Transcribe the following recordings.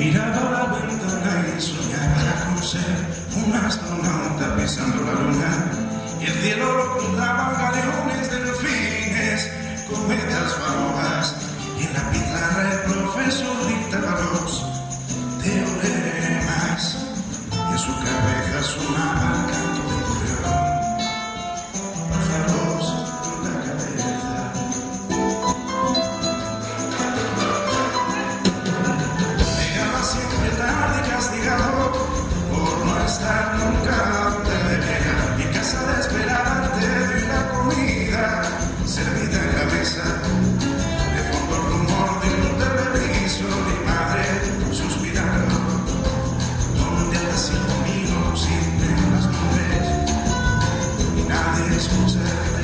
Mirado a la ventana y soñaba con ser un astronauta pisando la luna. Y el cielo lo contaban galeones, delfines, cometas, farolas. Christmas.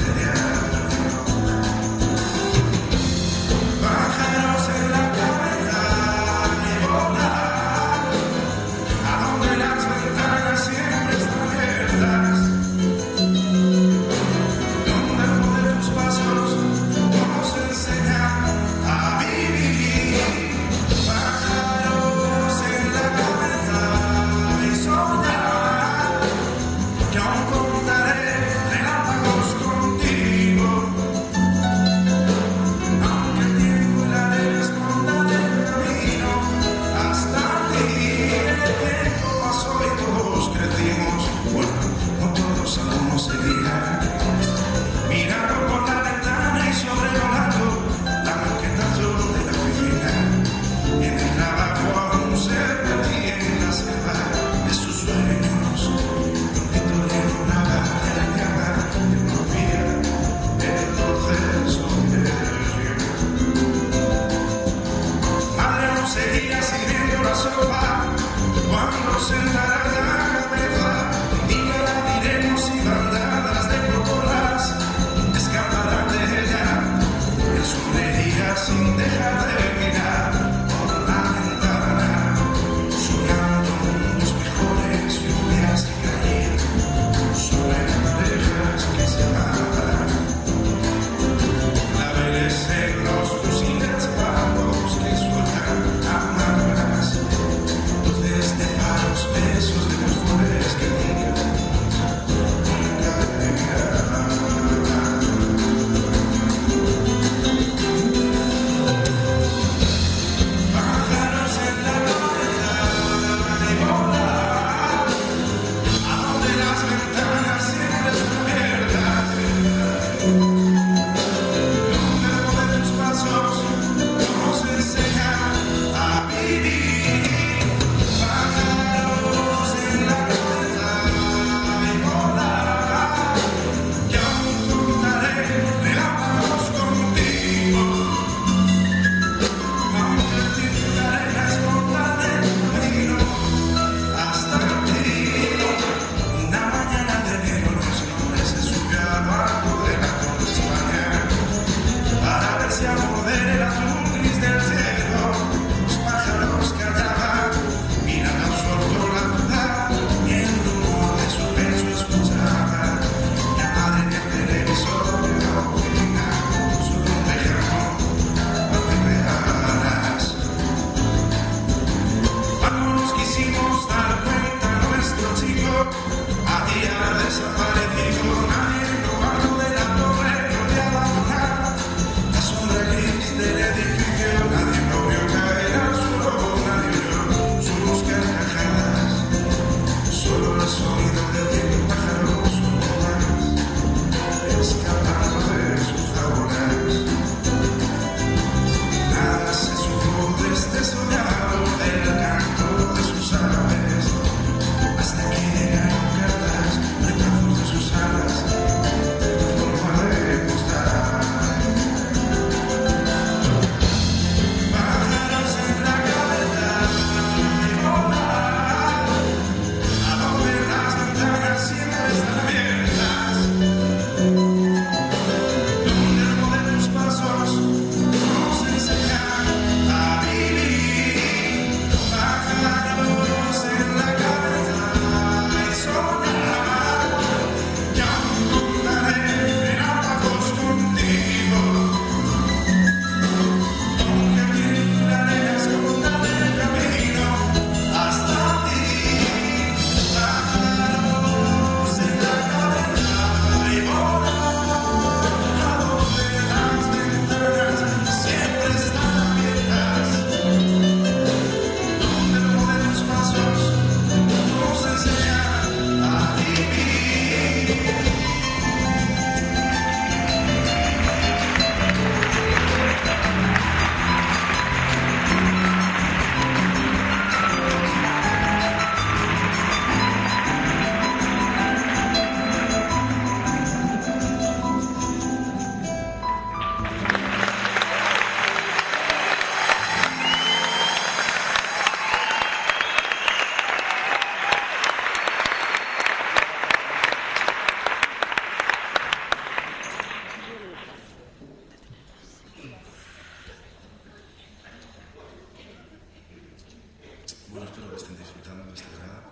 Espero que estén disfrutando de este verano.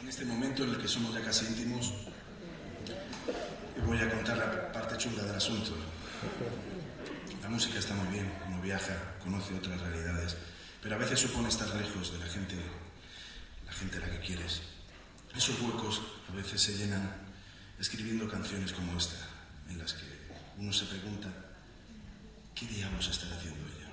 En este momento en el que somos ya casi íntimos, voy a contar la parte chunga del asunto. La música está muy bien, uno viaja, conoce otras realidades, pero a veces supone estar lejos de la gente, la gente a la que quieres. Esos huecos a veces se llenan escribiendo canciones como esta, en las que uno se pregunta, ¿qué diablos estará haciendo ella?